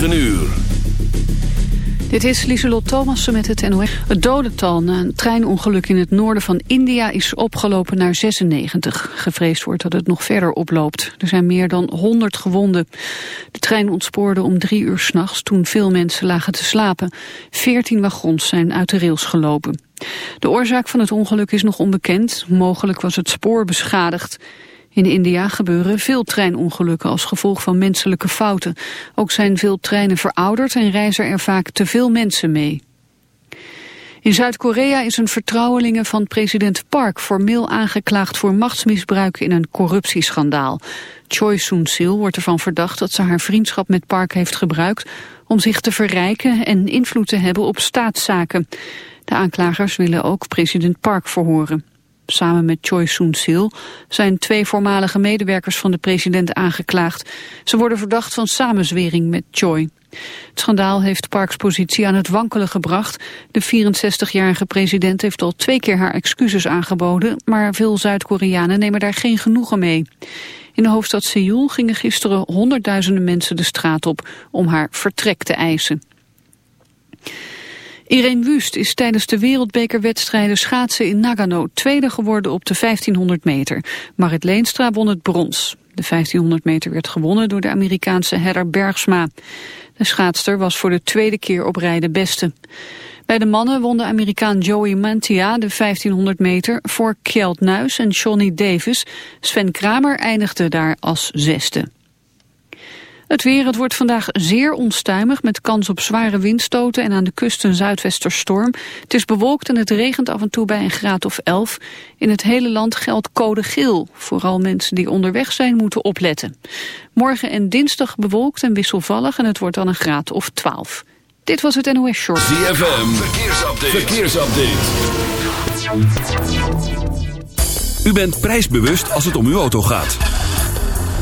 9 uur. Dit is Lieselot Thomassen met het NOS. Het dodental na een treinongeluk in het noorden van India is opgelopen naar 96. Gevreesd wordt dat het nog verder oploopt. Er zijn meer dan 100 gewonden. De trein ontspoorde om drie uur s'nachts toen veel mensen lagen te slapen. 14 wagons zijn uit de rails gelopen. De oorzaak van het ongeluk is nog onbekend. Mogelijk was het spoor beschadigd. In India gebeuren veel treinongelukken als gevolg van menselijke fouten. Ook zijn veel treinen verouderd en reizen er vaak te veel mensen mee. In Zuid-Korea is een vertrouwelinge van president Park formeel aangeklaagd voor machtsmisbruik in een corruptieschandaal. Choi Soon-sil wordt ervan verdacht dat ze haar vriendschap met Park heeft gebruikt om zich te verrijken en invloed te hebben op staatszaken. De aanklagers willen ook president Park verhoren. Samen met Choi Soon-sil zijn twee voormalige medewerkers van de president aangeklaagd. Ze worden verdacht van samenzwering met Choi. Het schandaal heeft Parks positie aan het wankelen gebracht. De 64-jarige president heeft al twee keer haar excuses aangeboden... maar veel Zuid-Koreanen nemen daar geen genoegen mee. In de hoofdstad Seoul gingen gisteren honderdduizenden mensen de straat op... om haar vertrek te eisen. Irene Wust is tijdens de wereldbekerwedstrijden schaatsen in Nagano tweede geworden op de 1500 meter. Marit Leenstra won het brons. De 1500 meter werd gewonnen door de Amerikaanse Heather Bergsma. De schaatster was voor de tweede keer op rij de beste. Bij de mannen won de Amerikaan Joey Mantia de 1500 meter voor Kjeld Nuis en Johnny Davis. Sven Kramer eindigde daar als zesde. Het weer, het wordt vandaag zeer onstuimig met kans op zware windstoten en aan de kust een zuidwesterstorm. Het is bewolkt en het regent af en toe bij een graad of 11. In het hele land geldt code geel. Vooral mensen die onderweg zijn moeten opletten. Morgen en dinsdag bewolkt en wisselvallig en het wordt dan een graad of 12. Dit was het NOS Short. ZFM, verkeersupdate. verkeersupdate. U bent prijsbewust als het om uw auto gaat.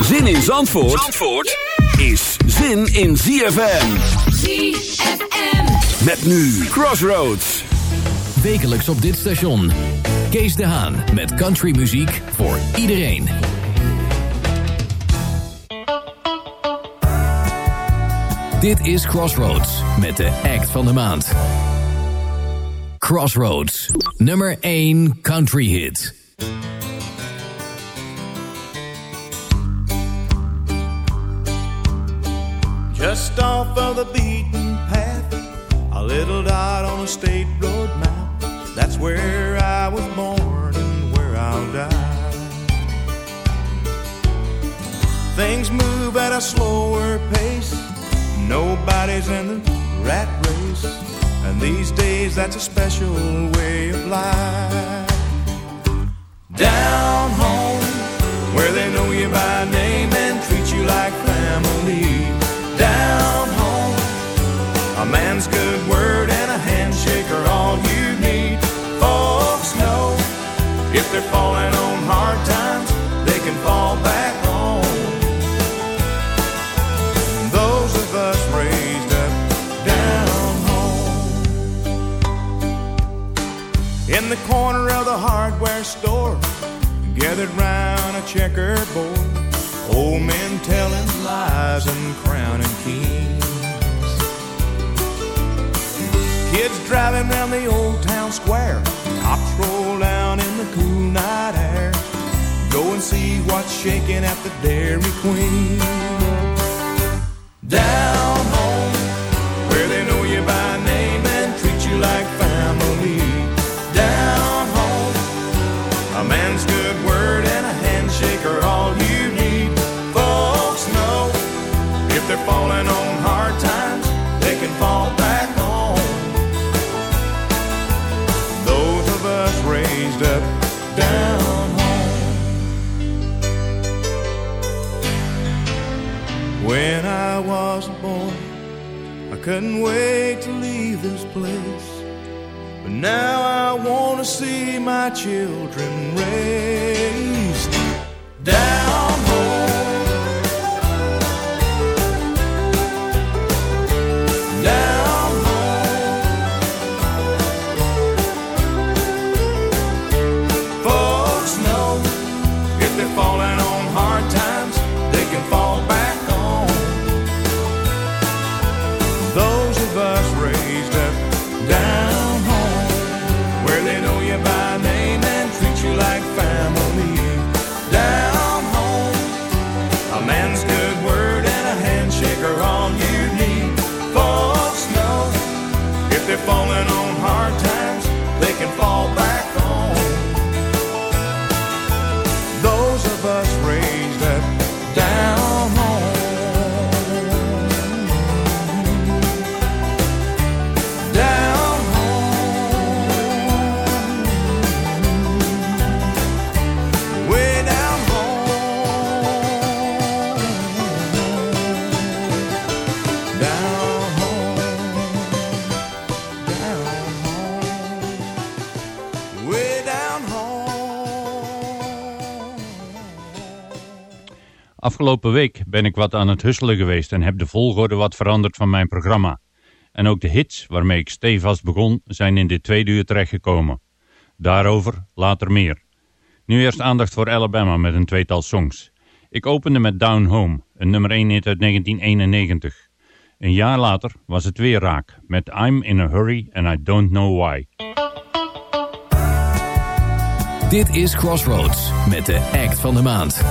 Zin in Zandvoort, Zandvoort is zin in ZFM. ZFM. Met nu Crossroads. Wekelijks op dit station. Kees de Haan met countrymuziek voor iedereen. Dit is Crossroads met de act van de maand. Crossroads, nummer 1 country hit. Just off of the beaten path, a little dot on a state road map. That's where I was born and where I'll die. Things move at a slower pace. Nobody's in the rat race. And these days, that's a special way of life. Down home, where they know you by name and treat you like family man's good word and a handshake are all you need. Folks know if they're falling on hard times, they can fall back home. Those of us raised up down home. In the corner of the hardware store, gathered round a checkerboard. Old men telling lies and crowning kings. Driving round the old town square. Tops roll down in the cool night air. Go and see what's shaking at the Dairy Queen. Down couldn't wait to leave this place. But now I want to see my children raised Afgelopen week ben ik wat aan het husselen geweest en heb de volgorde wat veranderd van mijn programma. En ook de hits waarmee ik stevast begon zijn in dit tweede uur terechtgekomen. Daarover later meer. Nu eerst aandacht voor Alabama met een tweetal songs. Ik opende met Down Home, een nummer 1 hit uit 1991. Een jaar later was het weer raak met I'm in a Hurry and I Don't Know Why. Dit is Crossroads met de act van de maand.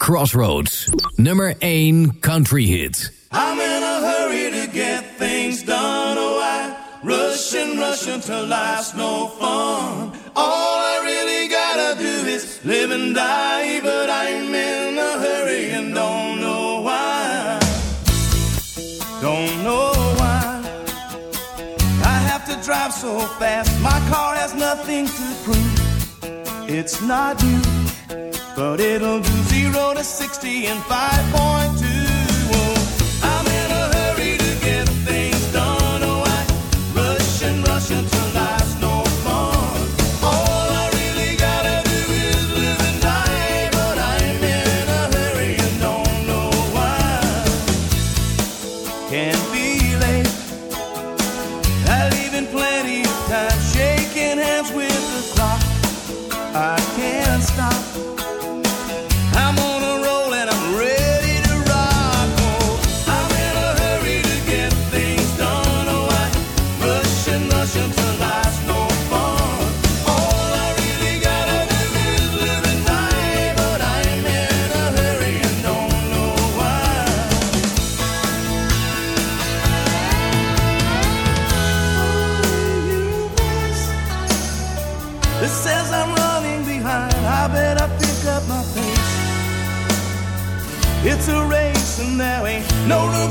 Crossroads, nummer 1 country hit. I'm in a hurry to get things done. Oh, I rush and rush until life's no fun. All I really gotta do is live and die, but I'm in a hurry and don't know why. Don't know why. I have to drive so fast. My car has nothing to prove. It's not you, but it'll do zero to 60 in 5.2.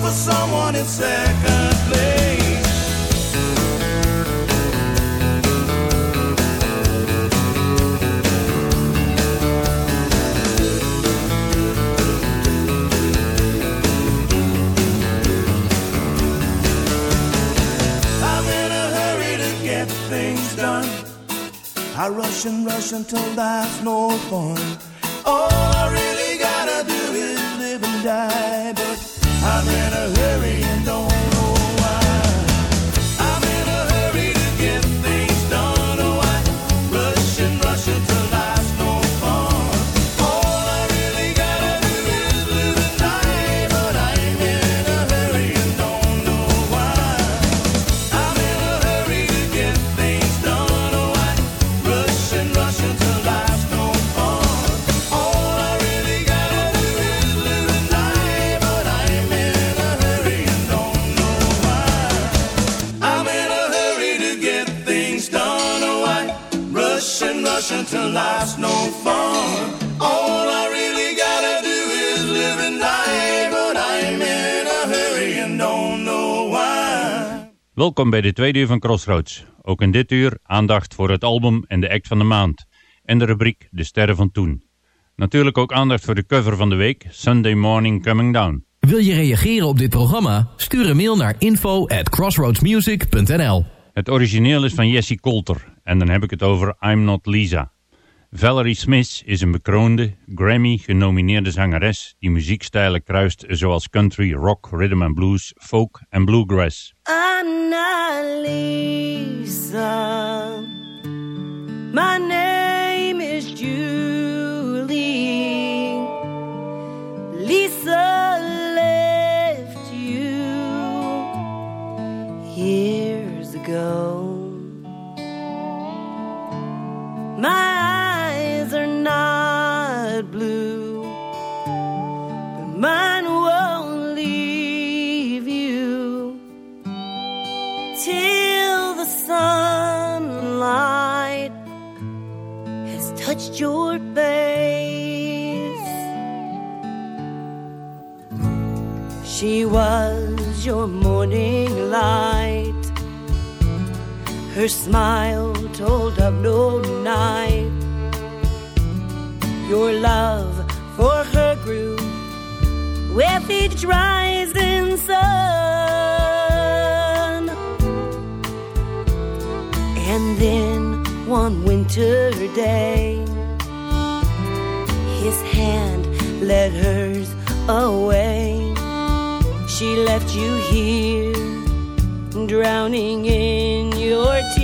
for someone in second place. I'm in a hurry to get things done. I rush and rush until there's no fun. Welkom bij de tweede uur van Crossroads. Ook in dit uur aandacht voor het album en de act van de maand. En de rubriek De Sterren van Toen. Natuurlijk ook aandacht voor de cover van de week, Sunday Morning Coming Down. Wil je reageren op dit programma? Stuur een mail naar info at crossroadsmusic.nl Het origineel is van Jessie Coulter en dan heb ik het over I'm Not Lisa. Valerie Smith is een bekroonde, Grammy-genomineerde zangeres die muziekstijlen kruist zoals country, rock, rhythm and blues, folk en bluegrass. I'm not Lisa. My name is Julie. Lisa left you years ago. The sunlight has touched your face. She was your morning light. Her smile told of no night. Your love for her grew with each rising sun. Then one winter day, his hand led hers away. She left you here, drowning in your tears.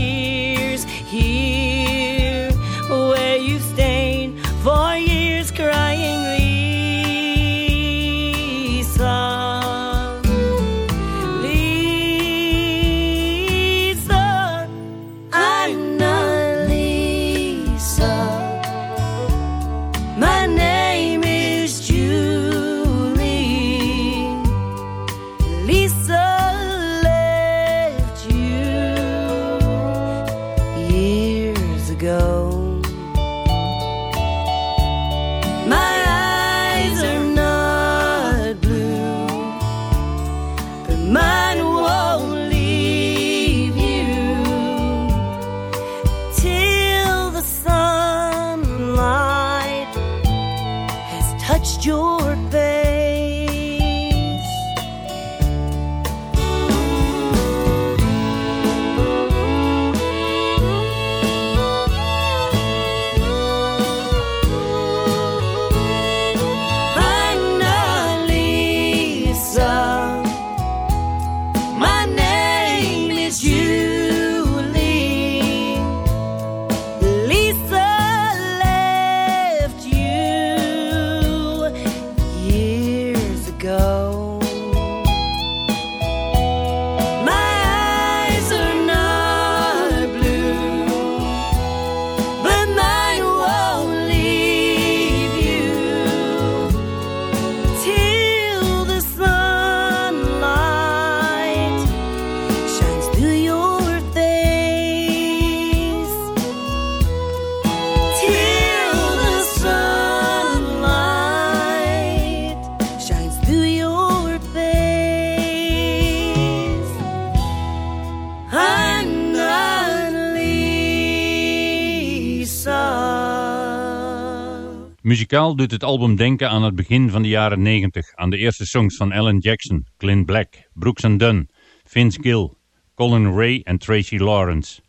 Muzikaal doet het album denken aan het begin van de jaren 90, aan de eerste songs van Alan Jackson, Clint Black, Brooks and Dunn, Vince Gill, Colin Ray en Tracy Lawrence.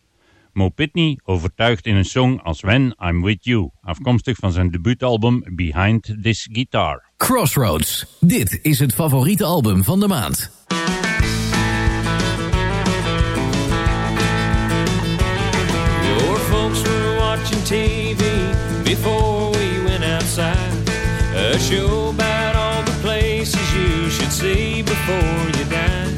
Mo Pitney overtuigt in een song als When I'm With You, afkomstig van zijn debuutalbum Behind This Guitar. Crossroads. Dit is het favoriete album van de maand. Your folks were watching TV before outside. A show about all the places you should see before you die.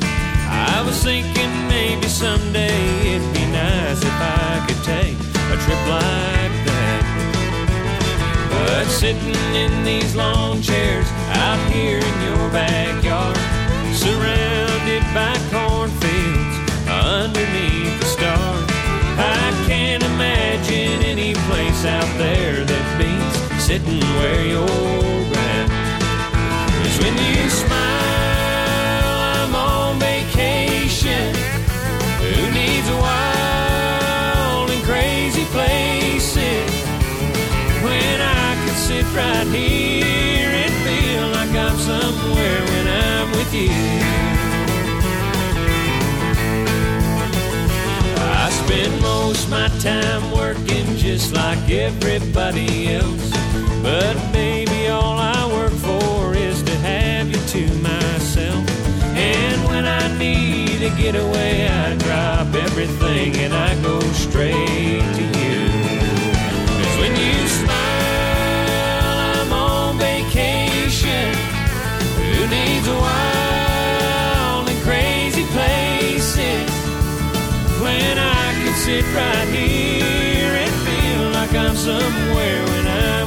I was thinking maybe someday it'd be nice if I could take a trip like that. But sitting in these long chairs out here in your backyard, surrounded by cornfields underneath sitting where you're at. Cause when you smile, I'm on vacation. Who needs a wild and crazy places? When I can sit right here and feel like I'm somewhere when I'm with you. spend most my time working just like everybody else. But baby, all I work for is to have you to myself. And when I need a getaway, I drop everything and I go straight to you. 'Cause when you smile, I'm on vacation. Who needs a wild and crazy places when I can sit right here and feel like I'm somewhere when I'm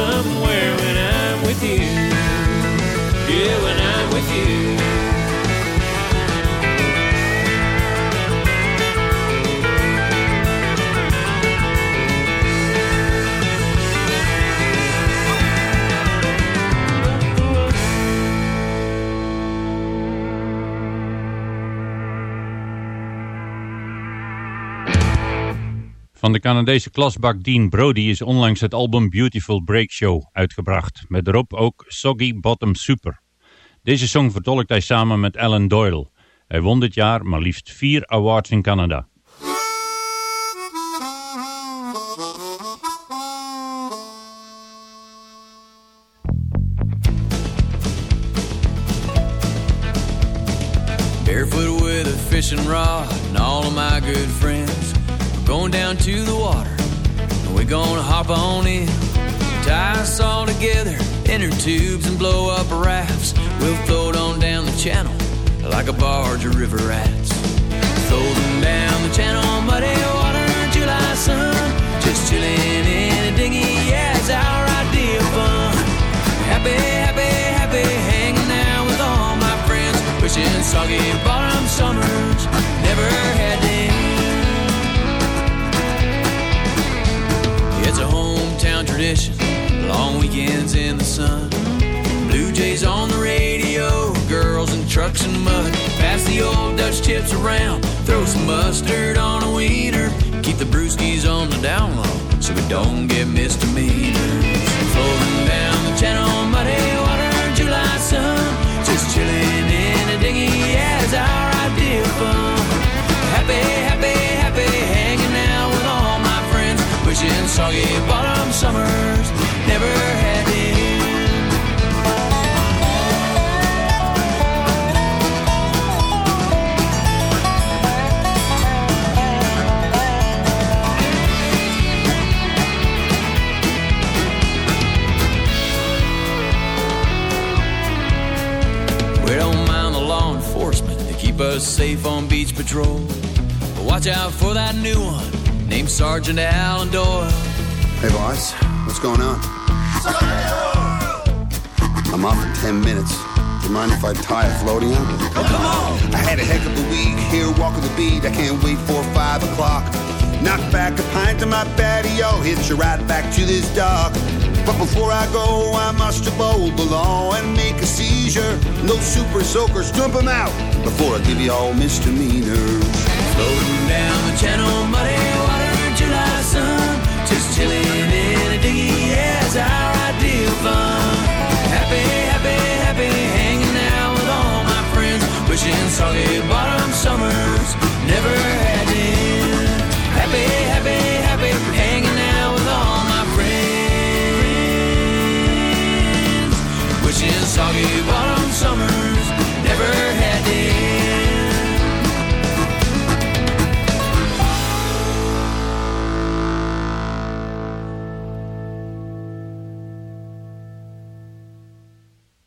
somewhere when I'm with you? Yeah, when I'm with you. Van de Canadese klasbak Dean Brody is onlangs het album Beautiful Break Show uitgebracht, met erop ook Soggy Bottom Super. Deze song vertolkt hij samen met Alan Doyle. Hij won dit jaar maar liefst vier awards in Canada. Barefoot with a fishing rod and all of my good friends. Going down to the water we're gonna hop on in. Tie us all together, inner tubes and blow up rafts. We'll float on down the channel like a barge of river rats. Floating down the channel, muddy water, July sun. Just chilling in a dinghy, yeah, it's our idea of fun. Happy, happy, happy, hanging out with all my friends. Wishing soggy bottom summers never had them. Tradition, long weekends in the sun. Blue Jays on the radio, girls and trucks and mud. Pass the old Dutch chips around, throw some mustard on a wiener. Keep the brewskis on the down low so we don't get misdemeanors. Floating down the channel, muddy water, July sun. Just chilling in a dinghy, it's our idea of fun. Us safe on beach patrol. But watch out for that new one named Sergeant Alan Doyle. Hey, boss. What's going on? I'm off in 10 minutes. Do you mind if I tie a floating on? Oh, come on! I had a heck of a week here walking the beat. I can't wait for 5 o'clock. Knock back a pint to my patio, hitch a ride back to this dock. But before I go, I must uphold the law and make a seizure. No super soakers, dump 'em out before I give you all misdemeanors. Floating down the channel, muddy water, July sun. Just chilling in a dinghy, yeah, it's our idea of fun. Happy, happy, happy, hanging out with all my friends. Wishing soggy bottom summers never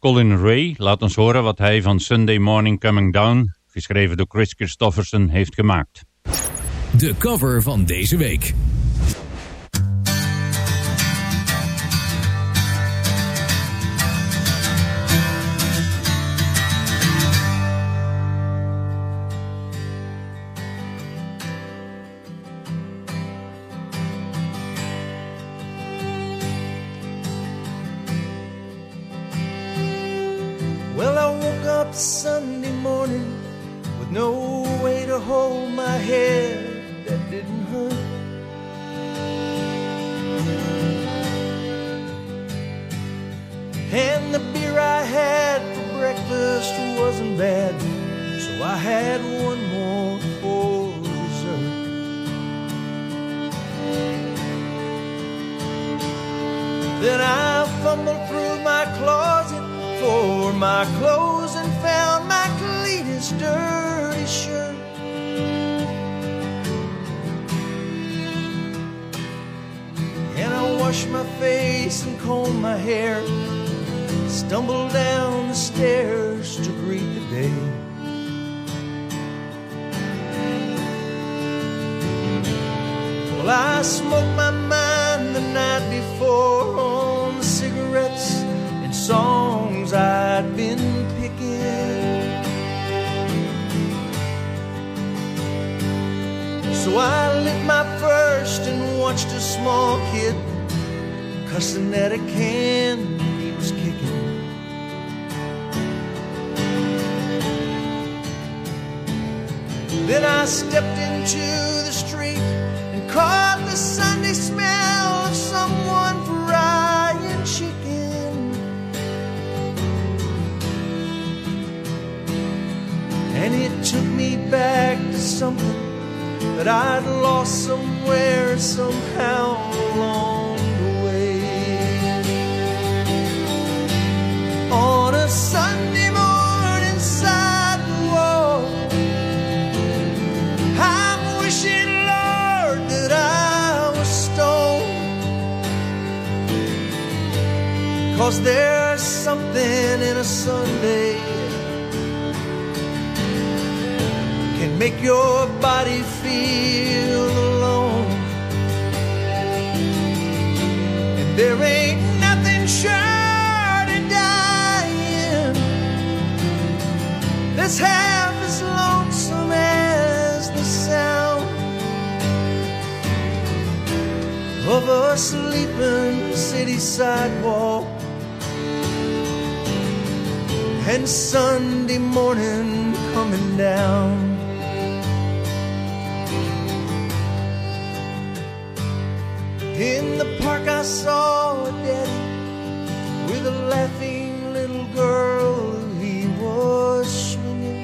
Colin Ray laat ons horen wat hij van Sunday Morning Coming Down, geschreven door Chris Christofferson, heeft gemaakt. De cover van deze week. Something that I'd lost somewhere, somehow along the way. On a Sunday morning sidewalk, I'm wishing, Lord, that I was stoned. Cause there's something in a Sunday make your body feel alone. And there ain't nothing short of dying that's half as lonesome as the sound of a sleeping city sidewalk and Sunday morning coming down. In the park, I saw a daddy with a laughing little girl who he was swinging.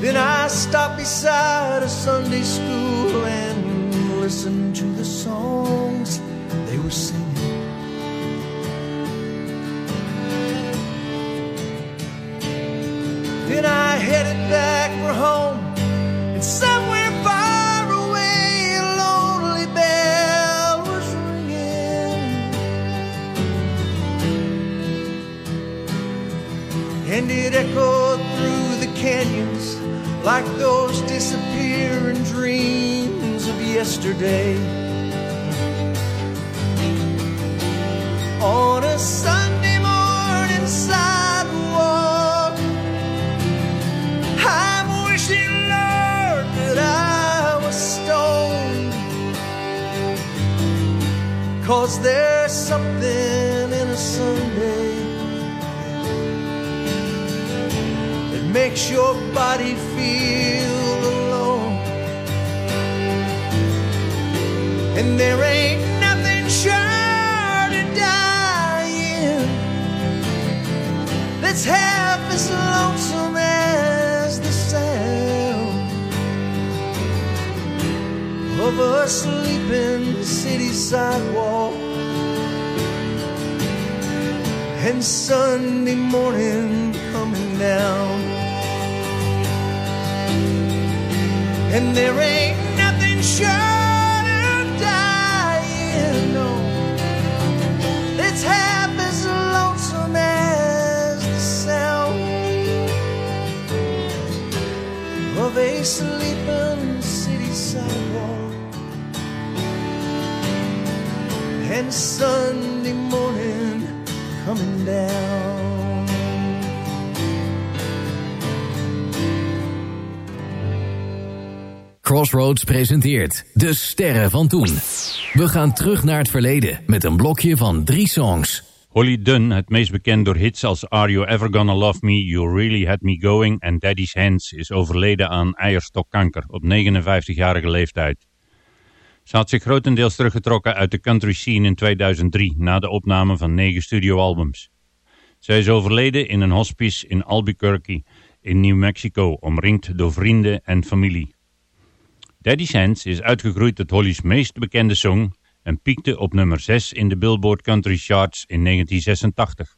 Then I stopped beside a Sunday school and listened to the songs they were singing. Then I headed back for home. And it echoed through the canyons like those disappearing dreams of yesterday. On a Sunday morning sidewalk, I'm wishing, Lord, that I was stoned. Cause there's makes your body feel alone. And there ain't nothing short of dying that's half as lonesome as the sound of a sleeping city sidewalk and Sunday morning coming down. And there ain't nothing short of dying, no, that's half as lonesome as the sound they sleep on the city sidewalk. And Sunday morning coming down. Crossroads presenteert De Sterren van Toen. We gaan terug naar het verleden met een blokje van drie songs. Holly Dunn, het meest bekend door hits als Are You Ever Gonna Love Me, You Really Had Me Going en Daddy's Hands, is overleden aan eierstokkanker op 59-jarige leeftijd. Ze had zich grotendeels teruggetrokken uit de country scene in 2003 na de opname van negen studioalbums. Zij is overleden in een hospice in Albuquerque in New Mexico, omringd door vrienden en familie. Daddy's Hands is uitgegroeid tot Holly's meest bekende song en piekte op nummer 6 in de Billboard Country Charts in 1986.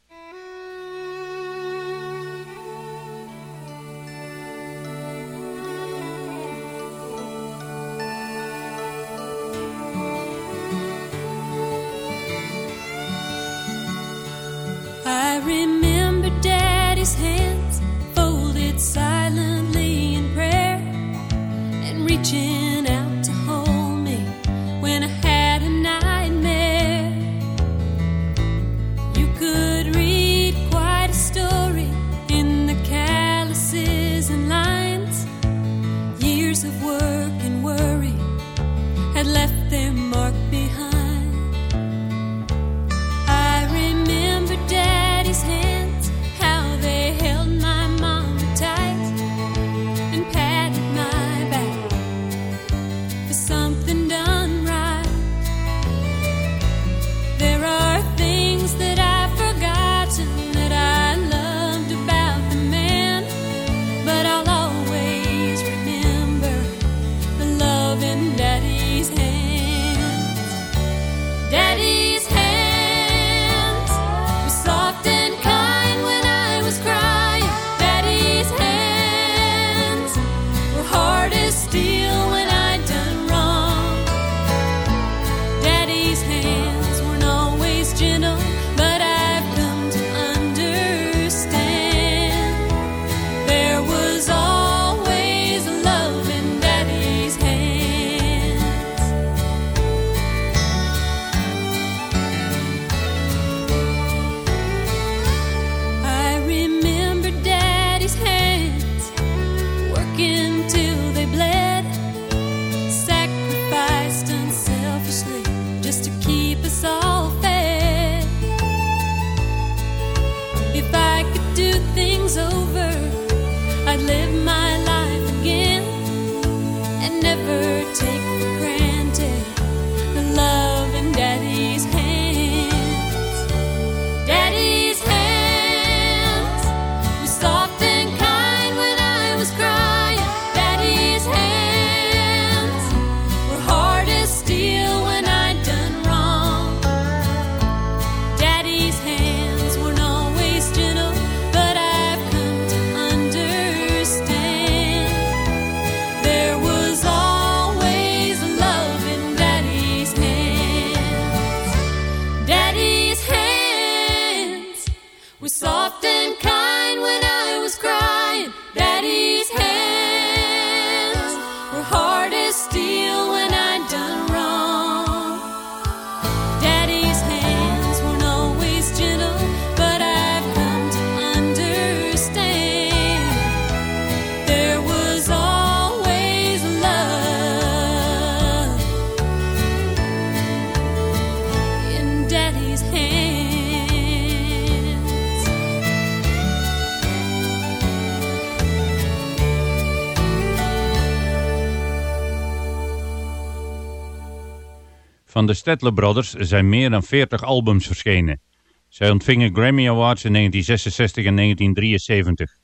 Van de Stettler Brothers zijn meer dan 40 albums verschenen. Zij ontvingen Grammy Awards in 1966 en 1973.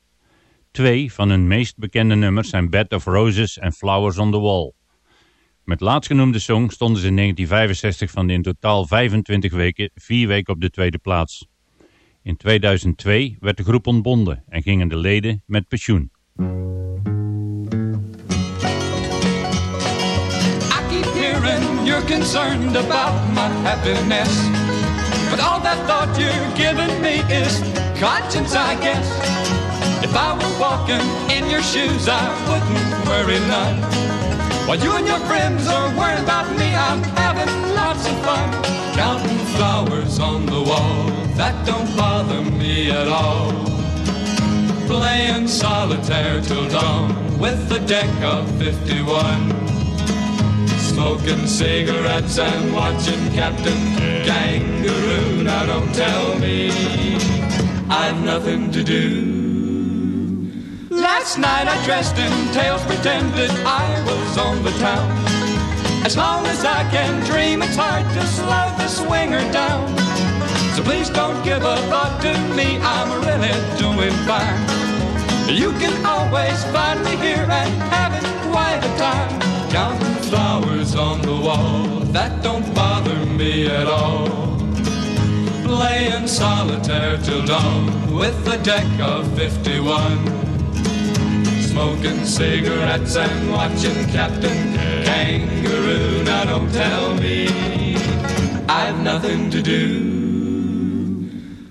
Twee van hun meest bekende nummers zijn Bed of Roses en Flowers on the Wall. Met laatstgenoemde song stonden ze in 1965 van de in totaal 25 weken vier weken op de tweede plaats. In 2002 werd de groep ontbonden en gingen de leden met pensioen. Concerned about my happiness. But all that thought you're giving me is conscience, I guess. If I were walking in your shoes, I wouldn't worry none. While you and your friends are worrying about me, I'm having lots of fun. Counting flowers on the wall, that don't bother me at all. Playing solitaire till dawn with a deck of 51 smoking cigarettes and watching Captain Kangaroo. Now don't tell me I've nothing to do. Last night I dressed in tails, pretended I was on the town. As long as I can dream, it's hard to slow the swinger down. So please don't give a thought to me, I'm really doing fine. You can always find me here and having quite a time. Counting flowers on the wall, that don't bother me at all. Playing solitaire till dawn with a deck of 51 smoking cigarettes and watching Captain Kangaroo. Now don't tell me I've nothing to do.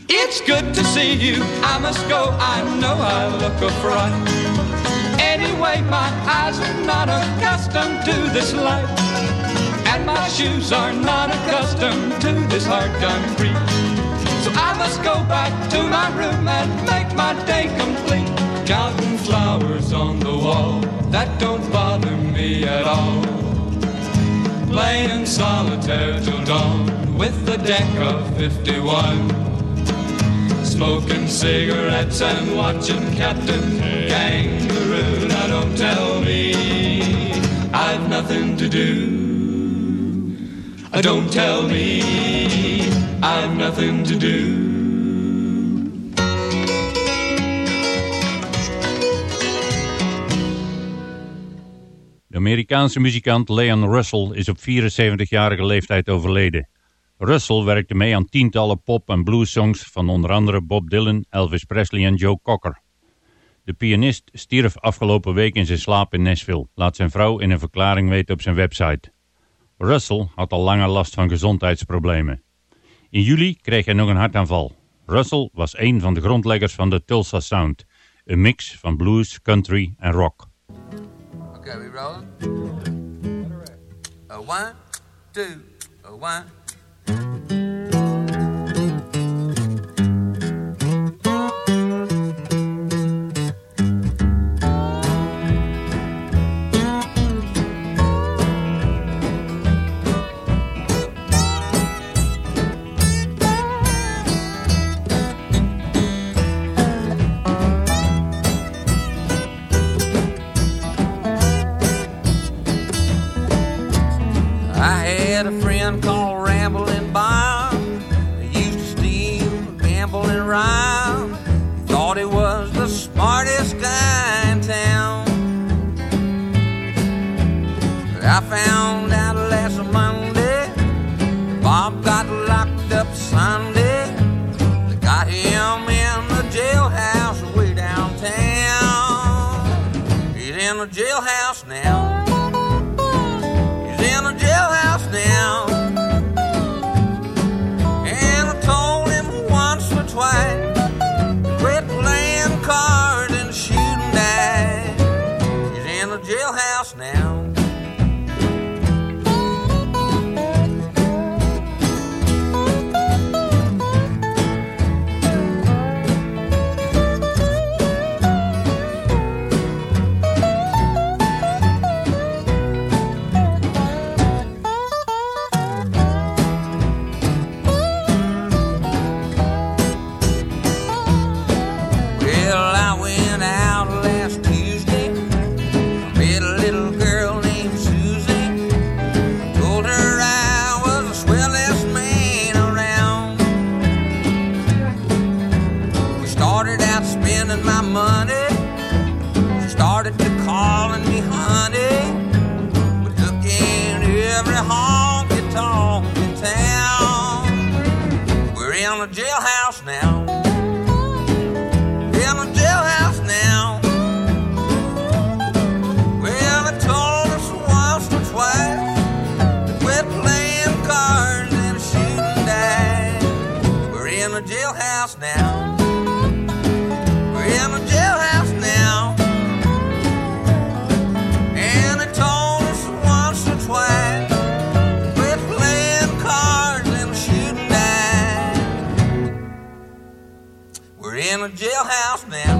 It's good to see you. I must go. I know I look a fright. Anyway, my eyes are not accustomed to this life. And my shoes are not accustomed to this hard concrete. So I must go back to my room and make my day complete. Counting flowers on the wall, that don't bother me at all. Playing solitaire till dawn with a deck of 51. Smoking cigarettes and watching Captain Kangaroo. Now don't tell me I've nothing to do. Don't tell me I've nothing to do. De Amerikaanse muzikant Leon Russell is op 74-jarige leeftijd overleden. Russell werkte mee aan tientallen pop- en blues-songs van onder andere Bob Dylan, Elvis Presley en Joe Cocker. De pianist stierf afgelopen week in zijn slaap in Nashville, laat zijn vrouw in een verklaring weten op zijn website. Russell had al langer last van gezondheidsproblemen. In juli kreeg hij nog een hartaanval. Russell was een van de grondleggers van de Tulsa Sound, een mix van blues, country en rock. Okay, we rolling? A one, two, a one. Was the smartest guy in town. But I found out man.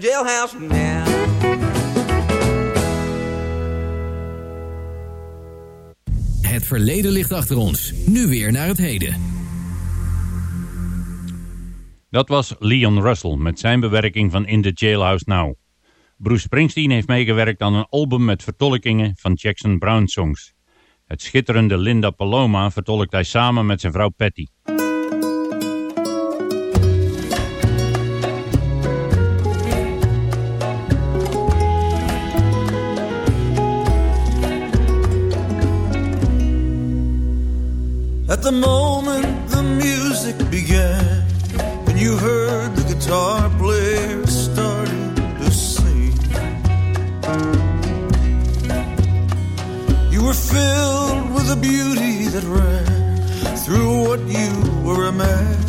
jailhouse now. Het verleden ligt achter ons. Nu weer naar het heden. Dat was Leon Russell met zijn bewerking van In the Jailhouse Now. Bruce Springsteen heeft meegewerkt aan een album met vertolkingen van Jackson Brown songs. Het schitterende Linda Paloma vertolkt hij samen met zijn vrouw Patty. the moment the music began and you heard the guitar player starting to sing, you were filled with a beauty that ran through what you were imagining.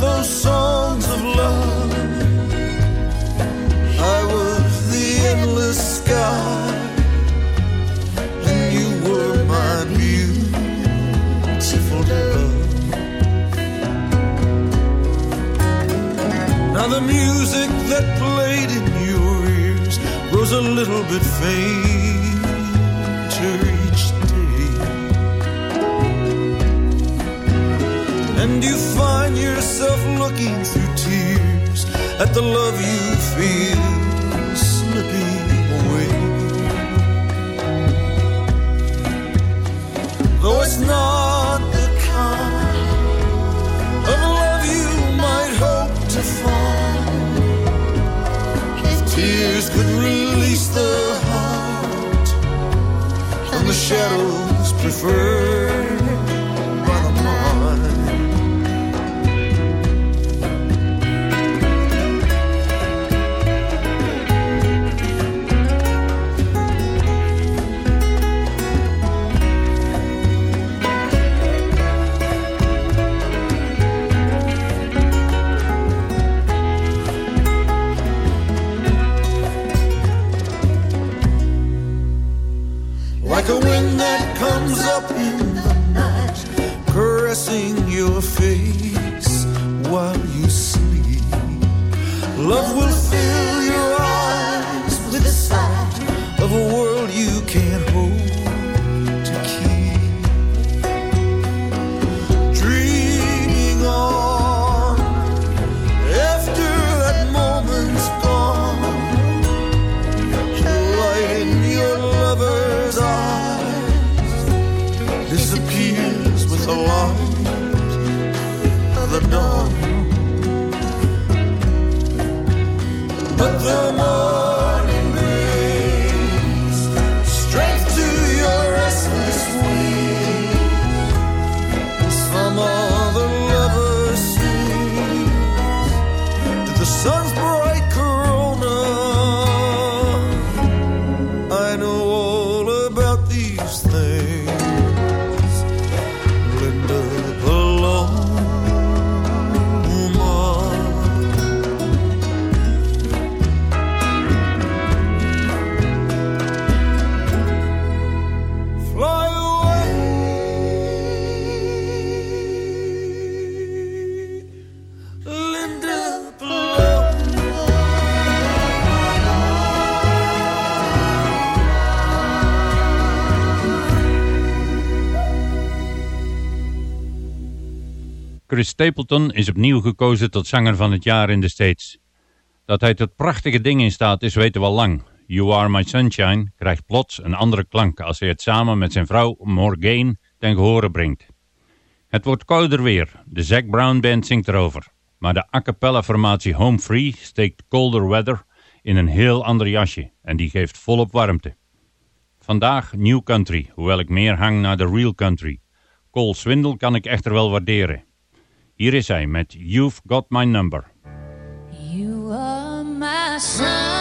those songs of love. Rise with the light of the dawn. But the morning Chris Stapleton is opnieuw gekozen tot zanger van het jaar in de States. Dat hij tot prachtige dingen in staat is weten we al lang. You Are My Sunshine krijgt plots een andere klank als hij het samen met zijn vrouw Morgane ten gehore brengt. Het wordt kouder weer, de Zac Brown Band zingt erover. Maar de a cappella formatie Home Free steekt Colder Weather in een heel ander jasje en die geeft volop warmte. Vandaag New Country, hoewel ik meer hang naar de Real Country. Cole Swindle kan ik echter wel waarderen. Hier is hij met You've Got My Number. You are my sunshine,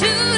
to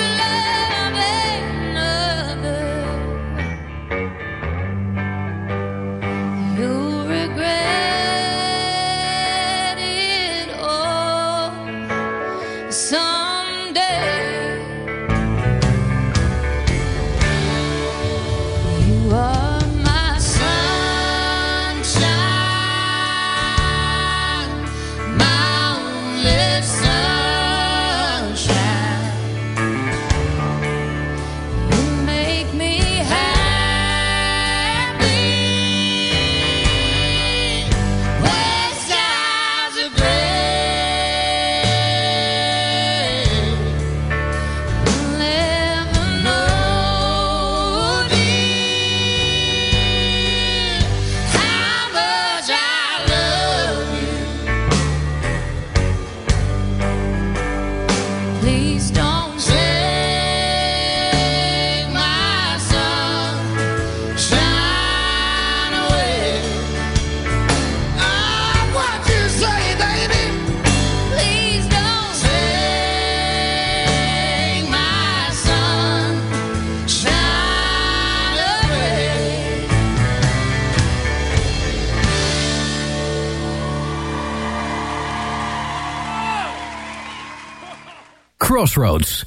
Crossroads.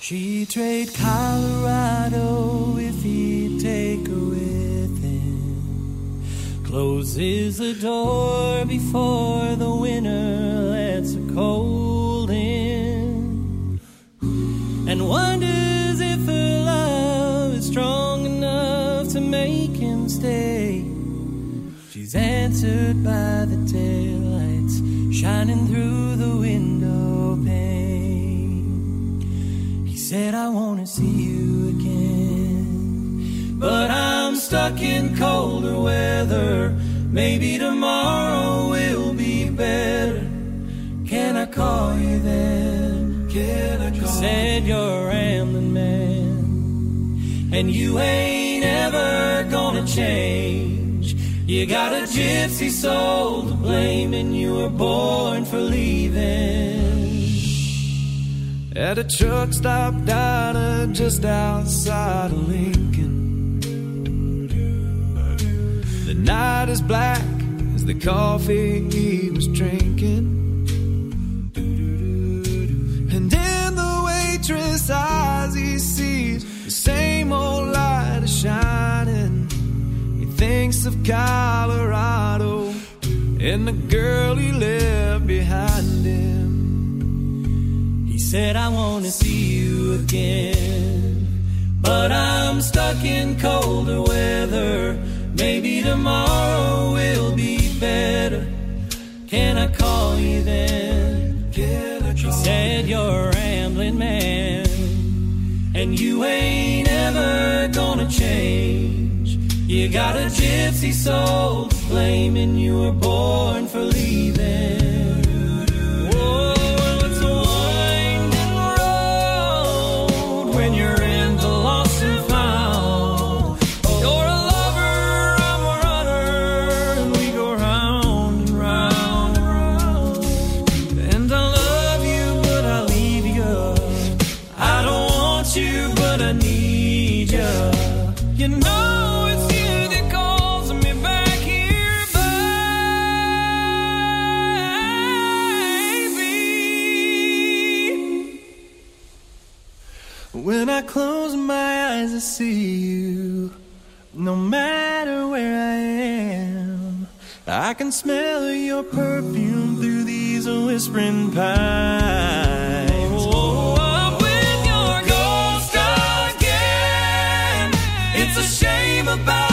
She'd trade Colorado if he'd take her with him. Closes the door before the winter lets her cold in. And wonders if her love is strong enough to make him stay. She's answered by the taillights shining through the window said, I want to see you again. But I'm stuck in colder weather. Maybe tomorrow will be better. Can I call you then? Can I call you? Said you're a rambling man. And you ain't ever gonna change. You got a gypsy soul to blame, and you were born for leaving. At a truck stop diner just outside of Lincoln. The night is black as the coffee he was drinking. And in the waitress eyes he sees the same old light is shining. He thinks of Colorado and the girl he left behind him. Said, I wanna see you again. But I'm stuck in colder weather. Maybe tomorrow will be better. Can I call you then? Can I call she said you're a rambling man. And you ain't ever gonna change. You got a gypsy soul and you were born for leaving. I close my eyes, I see you. No matter where I am, I can smell your perfume through these whispering pines. About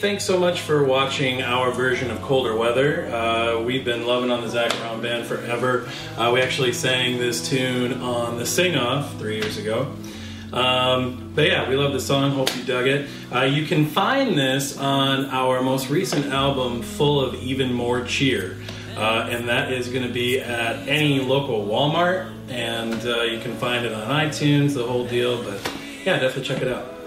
Thanks so much for watching our version of Colder Weather. Uh, we've been loving on the Zac Brown Band forever. Uh, we actually sang this tune on the Sing Off three years ago. Um, but yeah, we love the song. Hope you dug it. Uh, you can find this on our most recent album, Full of Even More Cheer. Uh, and that is going to be at any local Walmart, and uh, you can find it on iTunes, the whole deal. But yeah, definitely check it out.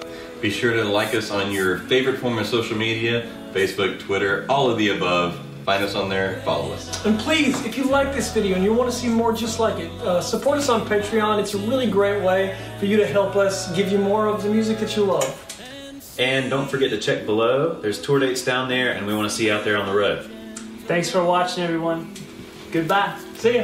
Be sure to like us on your favorite form of social media Facebook, Twitter, all of the above. Find us on there, follow us. And please, if you like this video and you want to see more just like it, uh, support us on Patreon. It's a really great way for you to help us give you more of the music that you love. And don't forget to check below. There's tour dates down there, and we want to see you out there on the road. Thanks for watching, everyone. Goodbye. See ya.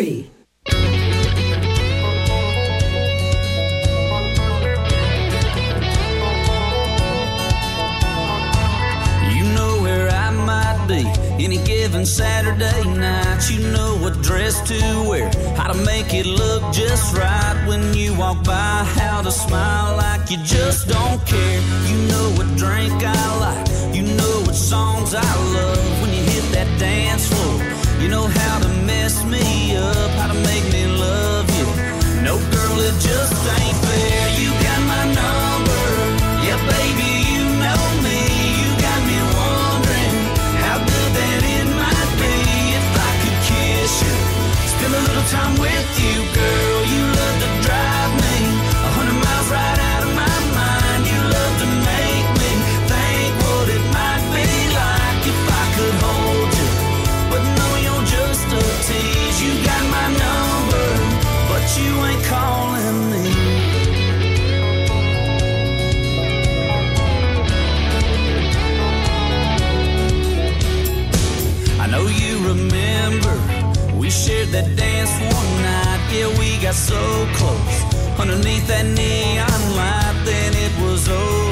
Country. You know where I might be any given Saturday night. You know what dress to wear, how to make it look just right when you walk by, how to smile like you just don't care. You know what drink I like, you know what songs I love when you hit that dance floor. You know how to to make me love you. No girl, it just ain't fair. You got my number, yeah, baby, you know me. You got me wondering how good that it might be if I could kiss you. Spend a little time with you, girl. You that dance one night. Yeah, we got so close underneath that neon light. Then it was over.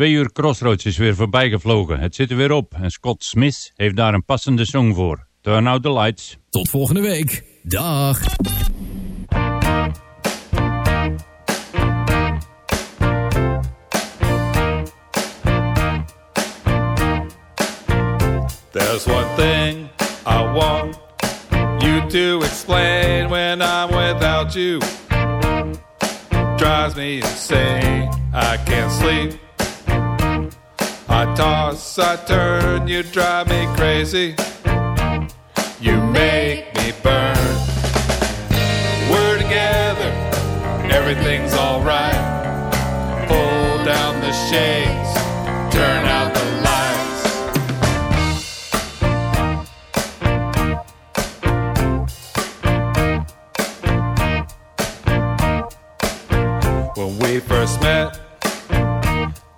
Twee uur Crossroads is weer voorbij gevlogen. Het zit er weer op en Scott Smith heeft daar een passende song voor. Turn out the lights. Tot volgende week. Dag. There's one thing I want you to explain when I'm without you. Drives me to say I can't sleep. Toss, I turn, you drive me crazy. You make me burn. We're together, everything's alright. Pull down the shades, turn out the lights. When we first met,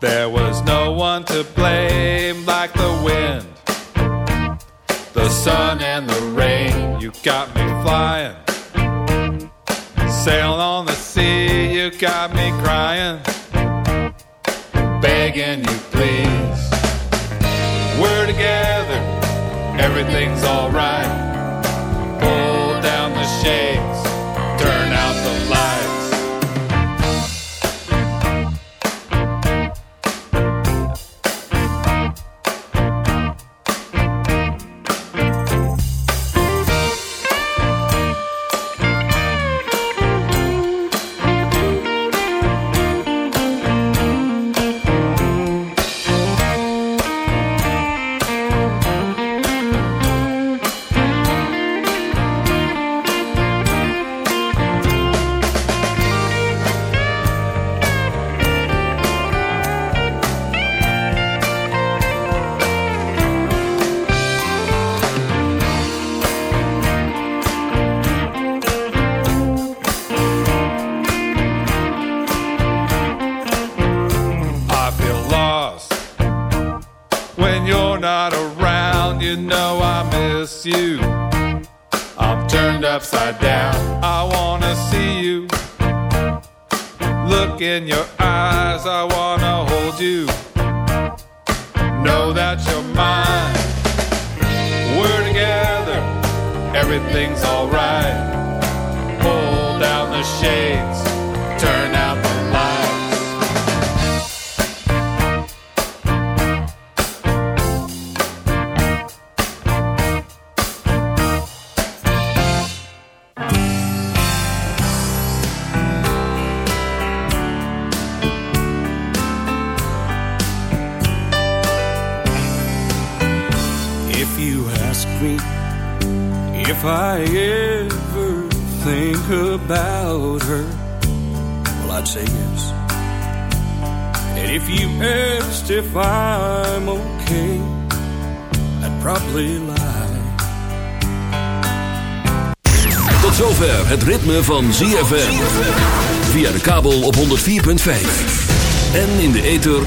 there was no one to blame like the wind, the sun, and the rain. You got me flying, sailing on the sea. You got me crying, begging you, please. We're together, everything's alright. Pull down the shades,